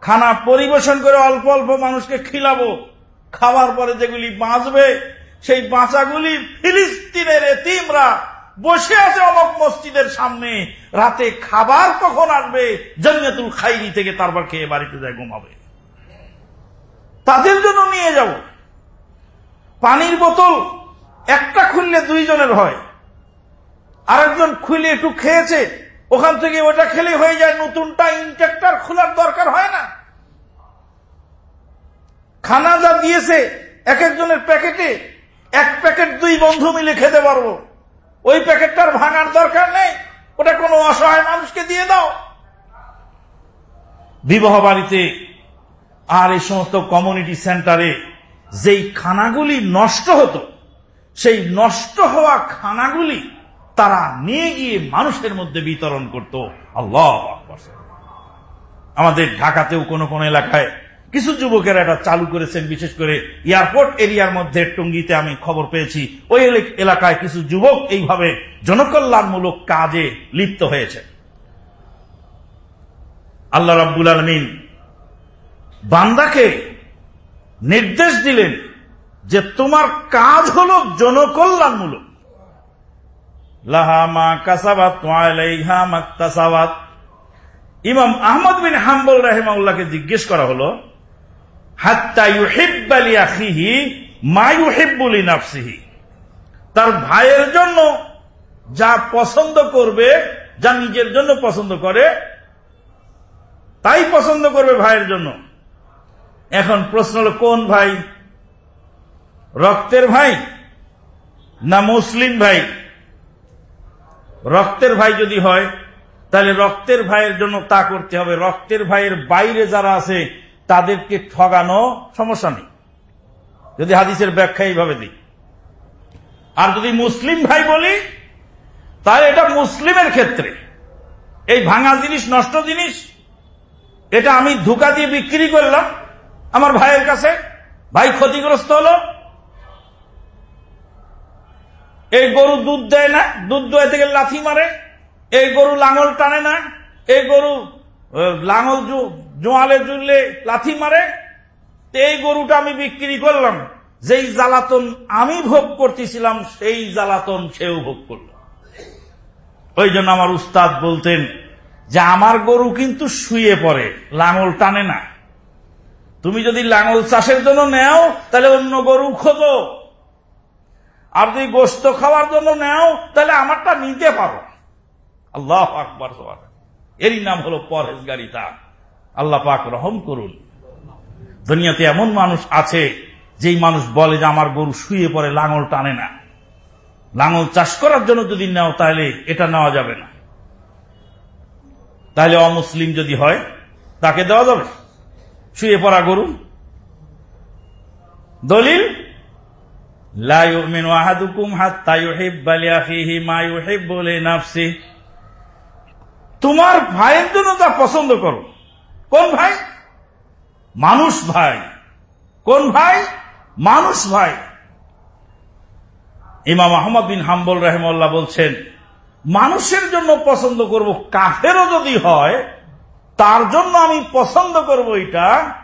খানা পরিবেশন করে অল্প অল্প মানুষকে খিলাবো। খাওয়ার পরে যেগুলি বাঁচবে, সেই বাঁচাগুলি ফিলিস্তিনের এতিমরা বসে আছে অমক মসজিদের সামনে। রাতে খাবার কখন আসবে? জন্নাতুল খাইরি থেকে তারপর খেয়ে বাড়িতে যায়, ঘুমাবে। তাদের জন্য নিয়ে যাব। পানির বোতল একটা খুললে দুইজনের হয়। আরেকজন খুলে একটু খেয়েছে, ওখান থেকে ওটা খেলে হয়ে যায় নতুনটা ইনটেক্টার খোলার দরকার হয় না। খানা যা দিয়েছে এক একজনের প্যাকেটে, এক প্যাকেট দুই বন্ধু মিলে খেতে পারব। ওই প্যাকেটটার ভাঙার দরকার নেই। ওটা কোনো অসহায় মানুষকে দিয়ে দাও। বিবাহ বাড়িতে আর এই সমস্ত কমিউনিটি সেন্টারে যেই খানাগুলি নষ্ট হতো, সেই নষ্ট হওয়া খানাগুলি তারা নিয়ে গিয়ে মানুষের মধ্যে বিতরণ করত। আল্লাহ আমাদের ঢাকাতেও কোনো কোনো এলাকায় কিছু যুবকেরা এটা চালু করেছেন, বিশেষ করে এয়ারপোর্ট এরিয়ার মধ্যে টঙ্গিতে আমি খবর পেয়েছি। ওই এলাকায় কিছু যুবক এইভাবে জনকল্যাণমূলক কাজে লিপ্ত হয়েছে। আল্লাহ রাব্বুল আলমিন বান্দাকে নির্দেশ দিলেন যে তোমার কাজ হল জনকল্যাণমূলক। লাহা মা কাসাবাত ইমাম আহমদ বিন হাম্বল রাহেমাউল্লাহকে জিজ্ঞেস করা হলো হাত্তা ইউহিব্বালি আখিহি মা ইউহিব্বুলি নাফসিহি তার ভাইয়ের জন্য যা পছন্দ করবে, যা নিজের জন্য পছন্দ করে, তাই পছন্দ করবে ভাইয়ের জন্য। এখন প্রশ্ন হল, কোন ভাই? রক্তের ভাই না মুসলিম ভাই? রক্তের ভাই যদি হয়, তাহলে রক্তের ভাইয়ের জন্য তা করতে হবে। রক্তের ভাইয়ের বাইরে যারা আছে তাদেরকে ঠগানো সমস্যা নেই। যদি হাদিসের ব্যাখ্যা এইভাবে দিই। আর যদি মুসলিম ভাই বলি, তাহলে এটা মুসলিমের ক্ষেত্রে। এই ভাঙা জিনিস, নষ্ট জিনিস, এটা আমি ধোকা দিয়ে বিক্রি করলাম আমার ভাইয়ের কাছে। ভাই ক্ষতিগ্রস্ত হলো। এই গরু দুধ দেয় না, দুধ দোয়া থেকে লাথি মারে। এই গরু লাঙল টানে না, এই গরু লাঙল জোয়ালে জুললে লাথি মারে, এই গরুটা আমি বিক্রি করলাম। যেই জ্বালাতন আমি ভোগ করতেছিলাম, সেই জ্বালাতন সেও ভোগ করল। ওই জন্য আমার উস্তাদ বলতেন যে, আমার গরু কিন্তু শুয়ে পড়ে, লাঙল টানে না। তুমি যদি লাঙল চাষের জন্য নেও, তাহলে অন্য গরু খোঁজো। আর যদি গোস্ত খাওয়ার জন্য নেও, তাহলে আমারটা নিতে পারো। আল্লাহ আকবর এরই নাম হলো পরহেজগারিতা। আল্লাহ পাক রহম করুন। দুনিয়াতে এমন মানুষ আছে, যেই মানুষ বলে যে আমার গরু শুয়ে পড়ে, লাঙল টানে না। লাঙল চাষ করার জন্য যদি নেও, তাহলে এটা নেওয়া যাবে না। তাহলে অমুসলিম যদি হয়, তাকে দেওয়া যাবে। শুয়ে পড়া গরু। দলিল তোমার ভাইয়ের জন্য তা পছন্দ করো। কোন ভাই? মানুষ ভাই। কোন ভাই? মানুষ ভাই। ইমাম আহমদ বিন হাম্বল রহমল্লাহ বলছেন, মানুষের জন্য পছন্দ করব, কাফেরও যদি হয়, তার জন্য আমি পছন্দ করব এটা,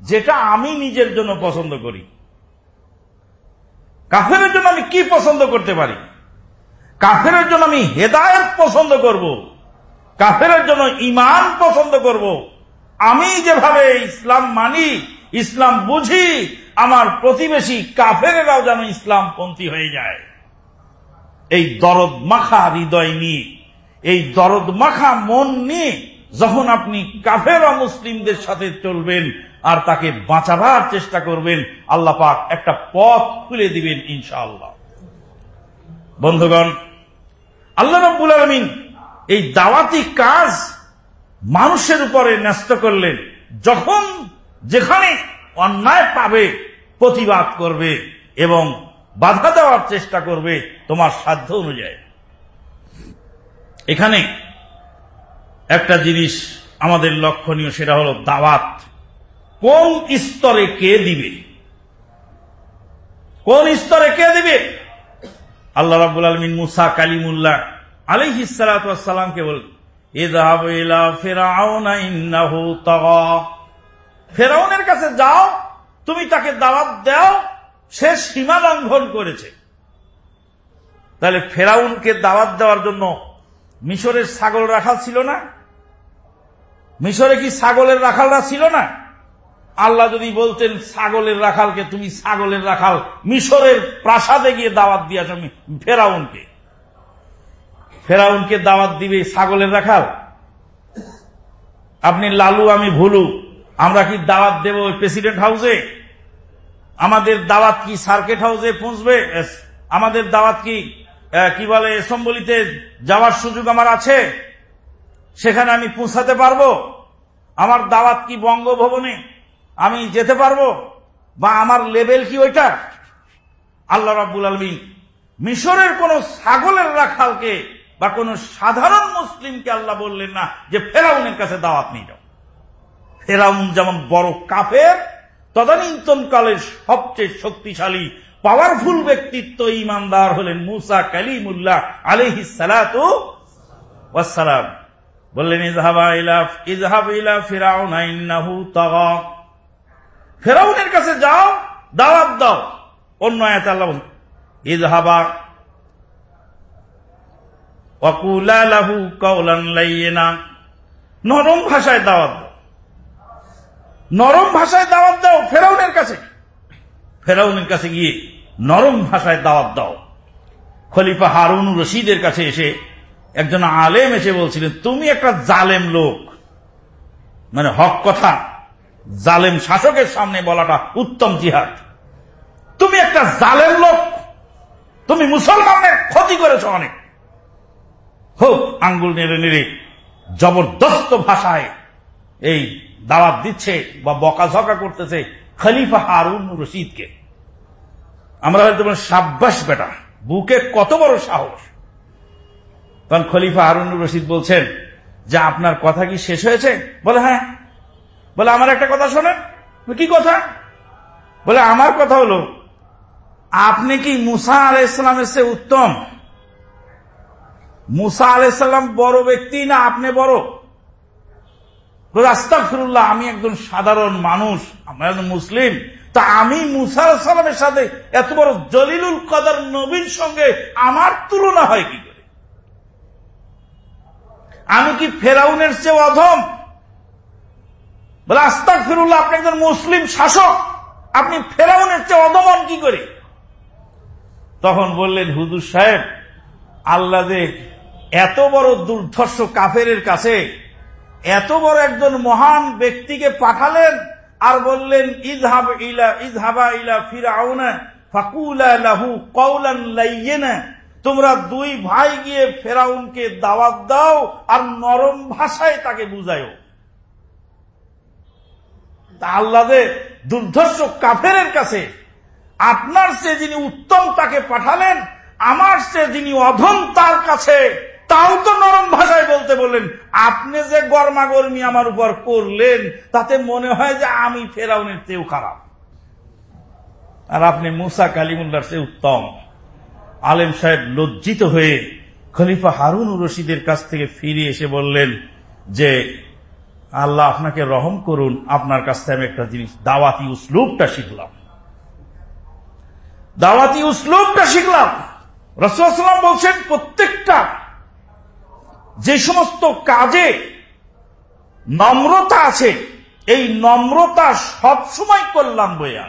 যেটা আমি নিজের জন্য পছন্দ করি। কাফের জন্য আমি কি পছন্দ করতে পারি? কাফের জন্য আমি হেদায়ত পছন্দ করব। কাফের জন্য ইমান পছন্দ করব। আমি যেভাবে ইসলাম মানি, ইসলাম বুঝি, আমার প্রতিবেশী কাফেরেরাও যেন ইসলামপন্থী হয়ে যায়। এই দরদ মাখা হৃদয় নিয়ে, এই দরদ মাখা মন নিয়ে যখন আপনি কাফের মুসলিমদের সাথে চলবেন আর তাকে বাঁচাবার চেষ্টা করবেন, আল্লাহ পাক একটা পথ খুলে দিবেন ইনশাআল্লাহ। বন্ধুগণ, আল্লাহ রব্বুল আলমিন এই দাওয়াতি কাজ মানুষের উপরে ন্যস্ত করলেন যখন যেখানে অন্যায় পাবে, প্রতিবাদ করবে এবং বাধা দেওয়ার চেষ্টা করবে, তোমার সাধ্য অনুযায়ী। এখানে একটা জিনিস আমাদের লক্ষণীয়, সেটা হলো দাওয়াত। কোন স্তরে কে দিবে? কোন স্তরে কে দিবে? আল্লাহ রাবুল আলমিন মুসা কালিমুল্লাহ আলিহিসালামকে বল ফেরাউনের কাছে যাও, তুমি তাকে দাওয়াত দাও, সে সীমা লঙ্ঘন করেছে। তাহলে ফেরাউনকে দাওয়াত দেওয়ার জন্য মিশরের ছাগল রাখাল ছিল না? মিশরে কি ছাগলের রাখালরা ছিল না? আল্লাহ যদি বলতেন, ছাগলের রাখালকে তুমি ছাগলের রাখাল, মিশরের প্রাসাদে গিয়ে দাওয়াত দিয়েছ ফেরাউনকে। ফেরাউনকে দাওয়াত দিবে ছাগলের রাখাল। আপনি লালু, আমি ভুলু। আমরা কি দাওয়াত দেব প্রেসিডেন্ট হাউসে? আমাদের দাওয়াত কি সার্কেট হাউসে পৌঁছবে? আমাদের দাওয়াত কি কি বলে এসম্বলিতে যাওয়ার সুযোগ আমার আছে? সেখানে আমি পৌঁছাতে পারব? আমার দাওয়াত কি বঙ্গভবনে আমি যেতে পারব? বা আমার লেভেল কি ওইটা? আল্লাহ রাবুল আলমিন মিশরের কোন ছাগলের রাখালকে বা কোন সাধারণ মুসলিমকে আল্লাহ বললেন, না, যে ফেরাউনের কাছে দাওয়াত নিয়ে যাও। ফেরাউন যেমন বড় কাফের তদানীন্তন কালের সবচেয়ে শক্তিশালী পাওয়ারফুল ব্যক্তিত্ব ইমানদার হলেন মুসা কালিমুল্লাহ আলহি সালাম বললেন ইজহাবা ইলাফ ইলা ফিরাউন ফেরাউনের কাছে যাও, দাওয়াত দাও। অন্য আয়াত আল্লাহ ইজহাবা ওয়াকুলা লাহু কাওলান লাইয়িনা। নরম ভাষায় দাওয়াত দাও। নরম ভাষায় দাওয়াত দাও ফেরাউনের কাছে। ফেরাউনের কাছে গিয়ে নরম ভাষায় দাওয়াত দাও। খলিফা হারুন রশিদের কাছে এসে একজন আলেম এসে বলছিলেন, তুমি একটা জালেম লোক। মানে হক কথা, জালেম শাসকের সামনে বলাটা উত্তম জিহাদ। তুমি একটা জালেম লোক। তুমি মুসলমানের ক্ষতি করেছ অনেক। হোক, আঙ্গুল নেড়ে নেড়ে জবরদস্ত ভাষায় এই দাওয়াত দিচ্ছে বা বকাঝকা করতেছে খলিফা হারুন রশিদকে। আমরা হয়তো সাব্বাস বেটা, বুকে কত বড় সাহস। তখন খলিফা হারুন রশিদ বলছেন, যে আপনার কথা কি শেষ হয়েছে? বলে হ্যাঁ। বলে, আমার একটা কথা শোনেন। কি কথা? বলে, আমার কথা হলো, আপনি কি মুসা আলাই ইসলামের চেয়ে উত্তম? মুসা আলাইসাল্লাম বড় ব্যক্তি না আপনি বড়? আস্তাফিরুল্লাহ আমি একজন সাধারণ মানুষ আমরা একজন মুসলিম। তা আমি মুসা সালামের সাথে এত বড় জলিলুল কদর নবীর সঙ্গে আমার তুলনা হয় কি করে? আমি কি ফেরাউনের চেয়ে অধম? বলে আস্তাক ফিরুল্লাহ আপনি একজন মুসলিম শাসক। আপনি ফেরাউনের চেয়ে অধমন কি করে? তখন বললেন, হুজুর সাহেব, আল্লাহ এত বড় দুর্ধর্ষ কাফের কাছে এত বড় একজন মহান ব্যক্তিকে পাঠালেন আর বললেন ইজহাব ইলা ইজহাবা ইলা ফিরাউনা ফাকুলা লাহু কওলান লাইয়িনা। তোমরা দুই ভাই গিয়ে ফেরাউনকে দাওয়াত দাও আর নরম ভাষায় তাকে বুঝায়ও আল্লাহ দুর্ধর্ষ কাফের কাছে, আপনার সে যিনি উত্তম তাকে পাঠালেন, আমার সে যিনি অধম তার কাছে। তাও তো নরম ভাষায় বলতে বললেন, আপনি যে গরমাগরমি আমার উপর করলেন, তাতে মনে হয় যে আমি ফেরাউনের চেয়েও খারাপ। আর আপনি মুসা কালিমুল্লার চেয়ে উত্তম। আলেম সাহেব লজ্জিত হয়ে খলিফা হারুন রশিদের কাছ থেকে ফিরে এসে বললেন যে, আল্লাহ আপনাকে রহম করুন, আপনার কাছ থেকে আমি একটা জিনিস, দাওয়াতি উসলুবটা শিখলাম। দাওয়াতি উসলুবটা শিখলাম। রসুলাম বলছেন, প্রত্যেকটা যে সমস্ত কাজে নম্রতা আছে, এই নম্রতা সবসময় কল্যাণ বইয়া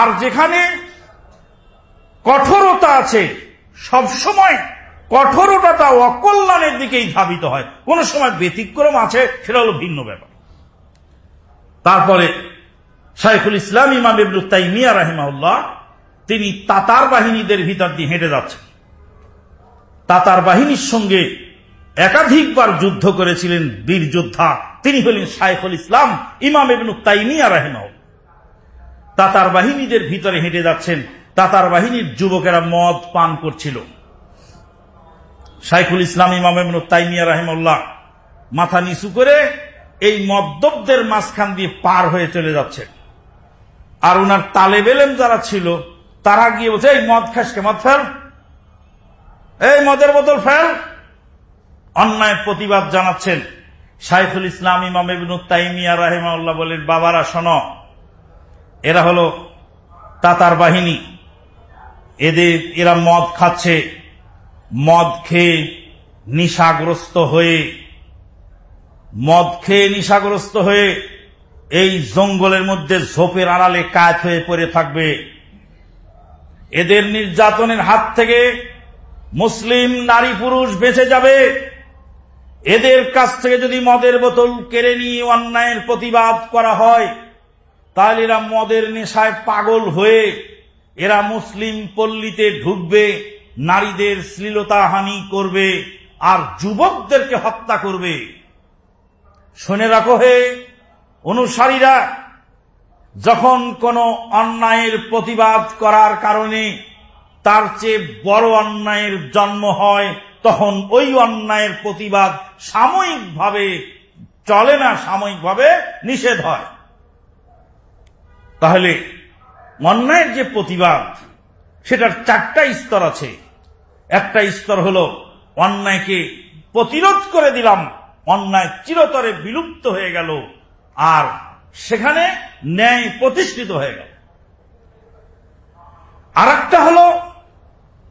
আর যেখানে কঠোরতা আছে, সবসময় কঠোরতা অকল্যাণের দিকেই ধাবিত হয়। কোন সময় ব্যতিক্রম আছে, সেটা হলো ভিন্ন ব্যাপার। তারপরে শাইখুল ইসলাম ইমাম ইবনুল তাইমিয়া রাহিমাউল্লাহ তিনি তাতার বাহিনীদের ভিতর দিয়ে হেঁটে যাচ্ছেন। তাতার বাহিনীর সঙ্গে একাধিকবার যুদ্ধ করেছিলেন বীর যোদ্ধা। তিনি হলেন শাইখুল ইসলাম, ইমাম ইবনুল তাইমিয়া রাহিমাউল্লাহ তাতার বাহিনীদের ভিতরে হেঁটে যাচ্ছেন। তাতার বাহিনীর যুবকেরা মদ পান করছিল। শাইখুল ইসলাম, ইমাম তাইমিয়া রাহিমুল্লাহ মাথা নিচু করে এই মদ্যপদের মাঝখান দিয়ে পার হয়ে চলে যাচ্ছেন। আর উনার তালে বেলেম যারা ছিল, তারা গিয়ে বলছে, এই মদ খাসকে মদ ফেল এই মদের বোতল ফেল। অন্যায় প্রতিবাদ জানাচ্ছেন শাইখুল ইসলাম ইমাম তাইমিয়া রাহিমাউল্লাহ বলেন, বাবারা, শোন, এরা হলো তাতার বাহিনী। এদের, এরা মদ খাচ্ছে। মদ খেয়ে নিশাগ্রস্ত হয়ে, মদ খেয়ে নিশাগ্রস্ত হয়ে এই জঙ্গলের মধ্যে ঝোপের আড়ালে কাজ হয়ে পড়ে থাকবে। এদের নির্যাতনের হাত থেকে মুসলিম নারী পুরুষ বেঁচে যাবে। এদের কাছ থেকে যদি মদের বোতল কেড়ে নিয়ে অন্যায়ের প্রতিবাদ করা হয়, তাহলে এরা মদের নেশায় পাগল হয়ে, এরা মুসলিম পল্লীতে ঢুকবে, নারীদের শ্লীলতাহানি করবে, আর যুবকদেরকে হত্যা করবে। শুনে রাখো হে অনুসারীরা, যখন কোন অন্যায়ের প্রতিবাদ করার কারণে তার চেয়ে বড় অন্যায়ের জন্ম হয়, তখন ওই অন্যায়ের প্রতিবাদ সাময়িকভাবে চলে না, সাময়িকভাবে নিষেধ হয়। তাহলে অন্যায়ের যে প্রতিবাদ, সেটার চারটা স্তর আছে। একটা স্তর হল, অন্যায়কে প্রতিরোধ করে দিলাম, অন্যায় চিরতরে বিলুপ্ত হয়ে গেল, আর সেখানে ন্যায় প্রতিষ্ঠিত হয়ে গেল। আর একটা হল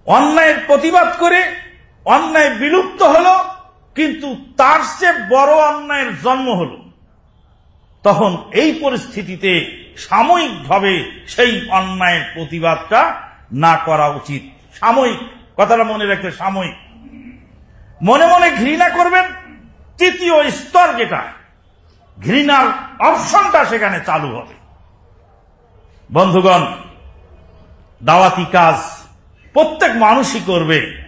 অন্যায়ের প্রতিবাদ করে অন্যায় বিলুপ্ত হল, কিন্তু তার চেয়ে বড় অন্যায়ের জন্ম হল। তখন এই পরিস্থিতিতে সাময়িকভাবে সেই অন্যায়ের প্রতিবাদটা না করা উচিত। সাময়িক, কথাটা মনে রাখতে সাময়িক। মনে মনে ঘৃণা করবেন, তৃতীয় স্তর যেটা, ঘৃণার অপশনটা সেখানে চালু হবে। বন্ধুগণ, দাওয়াতি কাজ প্রত্যেক মানুষই করবে।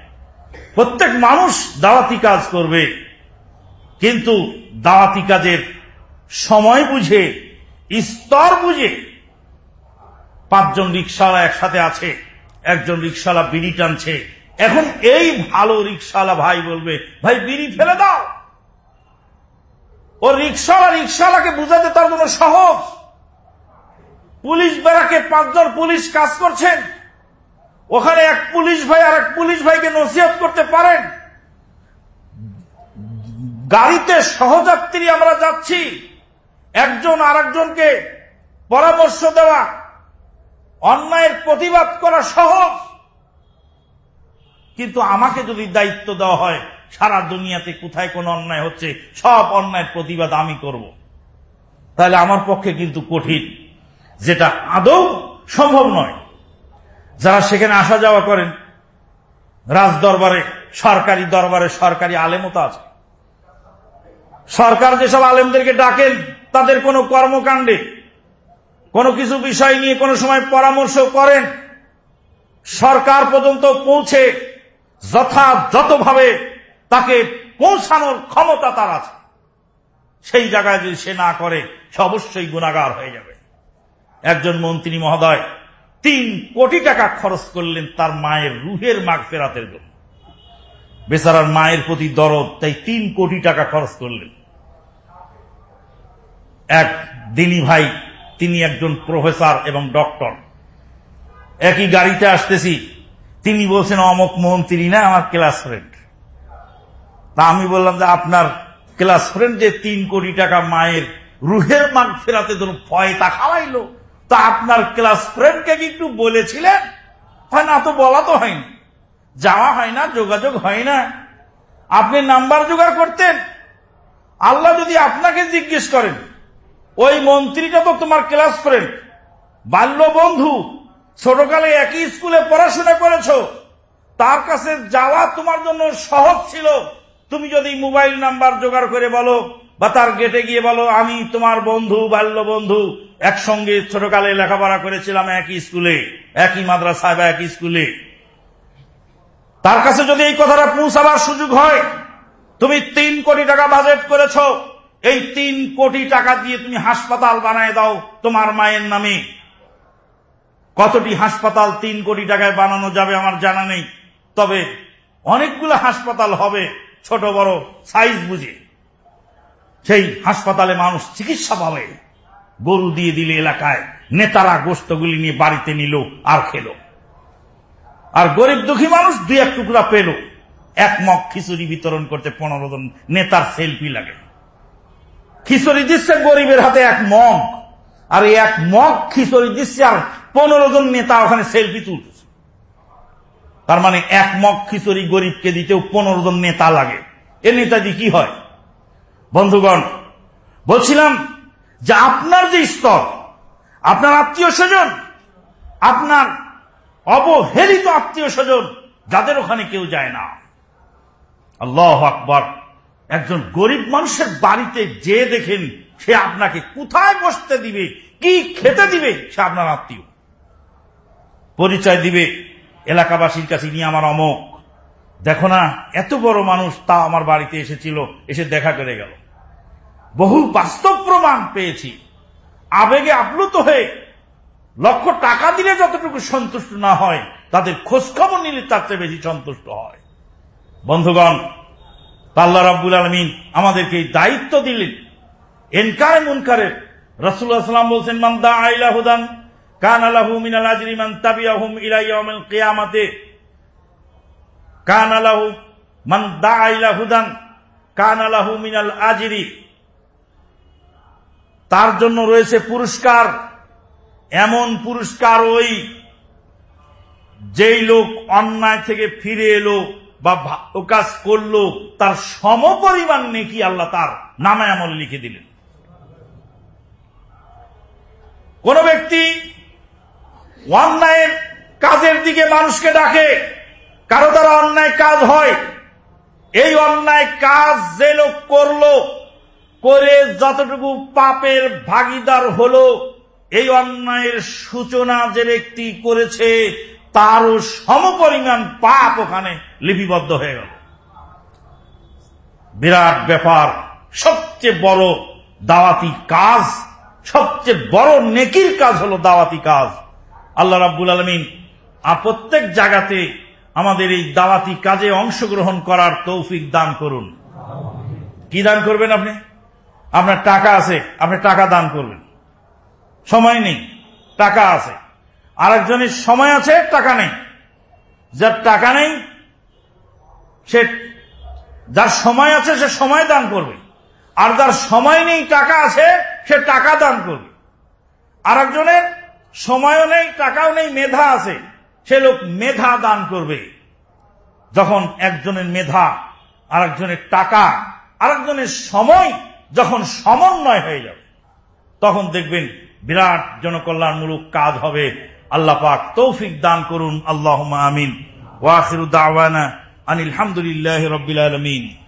প্রত্যেক মানুষ দাওয়াতি কাজ করবে। কিন্তু দাওয়াতি কাজের সময় বুঝে, স্তর বুঝে পাঁচজন রিক্সাওয়ালা একসাথে আছে, একজন রিক্সাওয়ালা বিড়ি টানছে। এখন এই ভালো রিক্সাওয়ালা ভাই বলবে, ভাই, বিড়ি ফেলে দাও। ও রিক্সাওয়ালা রিক্সাওয়ালাকে বুঝাতে তার জন্য সহজ পুলিশ বেড়াকে পাঁচজন পুলিশ কাজ করছেন। ওখানে এক পুলিশ ভাই আর এক পুলিশ ভাইকে নসিহত করতে পারেন। গাড়িতে সহযাত্রী আমরা যাচ্ছি। একজন আর একজনকে পরামর্শ দেওয়া, অন্যায়ের প্রতিবাদ করা সহজ। কিন্তু আমাকে যদি দায়িত্ব দেওয়া হয়, সারা দুনিয়াতে কোথায় কোন অন্যায় হচ্ছে, সব অন্যায়ের প্রতিবাদ আমি করব। তাহলে আমার পক্ষে কিন্তু কঠিন। যেটা আদৌ সম্ভব নয়। যারা সেখানে আসা যাওয়া করেন রাজ দরবারে সরকারি দরবারে সরকারি আলেমতা আছে। সরকার যেসব আলেমদেরকে ডাকেন, তাদের কোনো কর্মকাণ্ডে, কোনো কিছু বিষয় নিয়ে কোনো সময় পরামর্শ করেন, সরকার পর্যন্ত পৌঁছে যথাযথভাবে তাকে পৌঁছানোর ক্ষমতা তার আছে। সেই জায়গায় যদি সে না করে, সে অবশ্যই গুণাগার হয়ে যাবে। একজন মন্ত্রী মহোদয় তিন কোটি টাকা খরচ করলেন তার মায়ের রুহের মাগ ফেরাতের জন্য। বেচারার মায়ের প্রতি দরদ, তাই তিন কোটি টাকা খরচ করলেন। এক দিনী ভাই, তিনি একজন প্রফেসর এবং ডক্টর। একই গাড়িতে আসতেছি, তিনি বলছেন, অমক মন্ত্রী না আমার ক্লাস ফ্রেন্ড। তা আমি বললাম যে, আপনার ক্লাস ফ্রেন্ড যে তিন কোটি টাকা মায়ের রুহের মাগ ফেরাতে ধরুন ফয়তা খাওয়াইলো। তা আপনার ক্লাস ফ্রেন্ডকে কি একটু বলেছিলেন? হয় না তো বলা তো হয়নি। যাওয়া হয় না, যোগাযোগ হয় না। আপনি নাম্বার জোগাড় করতেন। আল্লাহ যদি আপনাকে জিজ্ঞেস করেন, ওই মন্ত্রীটা তো তোমার ক্লাস ফ্রেন্ড বাল্য বন্ধু, ছোটকালে একই স্কুলে পড়াশোনা করেছ। তার কাছে যাওয়া তোমার জন্য সহজ ছিল। তুমি যদি মোবাইল নাম্বার জোগাড় করে বলো বা তার গেটে গিয়ে বলো, আমি তোমার বন্ধু, বাল্য বন্ধু, একসঙ্গে ছোটকালে লেখাপড়া করেছিলাম একই স্কুলে, একই মাদ্রাসায় বা একই স্কুলে। তার কাছে যদি এই কথাটা পৌঁছাবার সুযোগ হয়, তুমি তিন কোটি টাকা বাজেট করেছ, এই তিন কোটি টাকা দিয়ে তুমি হাসপাতাল বানায় দাও তোমার মায়ের নামে। কতটি হাসপাতাল তিন কোটি টাকায় বানানো যাবে আমার জানা নেই, তবে অনেকগুলো হাসপাতাল হবে, ছোট বড় সাইজ বুঝে। সেই হাসপাতালে মানুষ চিকিৎসা পাবে। গরু দিয়ে দিলে এলাকায় নেতারা গোস্তগুলি নিয়ে বাড়িতে নিল, আর খেল। আর গরিব দুঃখী মানুষ দুই এক টুকরা পেল। এক মগ খিচুড়ি বিতরণ করতে পনেরো জন নেতার সেলফি লাগে। খিচুড়ি দিচ্ছে গরিবের হাতে এক মগ। আর এই এক মগ খিচুড়ি দিচ্ছে আর পনেরো জন নেতা ওখানে সেলফি তুলতেছে। তার মানে এক মগ খিচুড়ি গরিবকে দিতেও পনেরো জন নেতা লাগে। এ নেতাজি কি হয়? বন্ধুগণ, বলছিলাম যে আপনার যে স্তর, আপনার আত্মীয় স্বজন, আপনার অবহেলিত আত্মীয় স্বজন, যাদের ওখানে কেউ যায় না। আল্লাহ আকবর, একজন গরিব মানুষের বাড়িতে যে দেখেন, সে আপনাকে কোথায় বসতে দিবে, কি খেতে দিবে, সে আপনার আত্মীয়। পরিচয় দিবে, এলাকাবাসীর কাছে নিয়ে আমার অমক। দেখো না, এত বড় মানুষ তা আমার বাড়িতে এসেছিল, এসে দেখা করে গেল। বহু বাস্তব প্রমাণ পেয়েছি। আবেগে আপ্লুত হয়ে লক্ষ টাকা দিলে যতটুকু সন্তুষ্ট না হয়, তাদের খোঁজখবর নিলে তার চেয়ে বেশি সন্তুষ্ট হয়। বন্ধুগণ আল্লাহ রাব্বুল আলমিন আমাদেরকে এই দায়িত্ব দিলেন। এনকারে মুনকারের। রসুল্লাহ বলছেন, মান দা আইলা হুদান, কান আলাহু মিনাল মান তাবিয়াহুম ইলা ইয়াউমিল কিয়ামাতে। কান আলাহু মান দা আইলা হুদান, কান আলাহু মিনাল আজরি। তার জন্য রয়েছে পুরস্কার। এমন পুরস্কার ওই যেই লোক অন্যায় থেকে ফিরে এলো বা ভালো কাজ করল, তার সমপরিমাণ নেকি আল্লাহ তার নামে আমল লিখে দিলেন। কোন ব্যক্তি অন্যায়ের কাজের দিকে মানুষকে ডাকে, কারও দ্বারা অন্যায় কাজ হয়, এই অন্যায় কাজ যে লোক করল করে যতটুকু পাপের ভাগিদার হলো, এই অন্যায়ের সূচনা যে ব্যক্তি করেছে, তারও সমপরিমাণ পাপ ওখানে লিপিবদ্ধ হয়ে গেল। বিরাট ব্যাপার। সবচেয়ে বড় দাওয়াতি কাজ, সবচেয়ে বড় নেকির কাজ হলো দাওয়াতি কাজ। আল্লাহ রাব্বুল আলমিন আর প্রত্যেক জায়গাতে আমাদের এই দাওয়াতি কাজে অংশগ্রহণ করার তৌফিক দান করুন। কি দান করবেন আপনি? আপনার টাকা আছে, আপনি টাকা দান করবেন। সময় নেই, টাকা আছে। আরেকজনের সময় আছে, টাকা নেই। যার টাকা নেই, সে যার সময় আছে, সে সময় দান করবে। আর যার সময় নেই, টাকা আছে, সে টাকা দান করবে। আর একজনের সময়ও নেই, টাকাও নেই, মেধা আছে, সে লোক মেধা দান করবে। যখন একজনের মেধা, আরেকজনের টাকা, আরেকজনের সময় যখন সমন্বয় হয়ে যাবে, তখন দেখবেন বিরাট জনকল্যাণমূলক কাজ হবে। আল্লাহ পাক তৌফিক দান করুন। আল্লাহ আমিন। ওয়াখির দাওয়ানা আনিল হামদুলিল্লাহ রবিল আলমিন।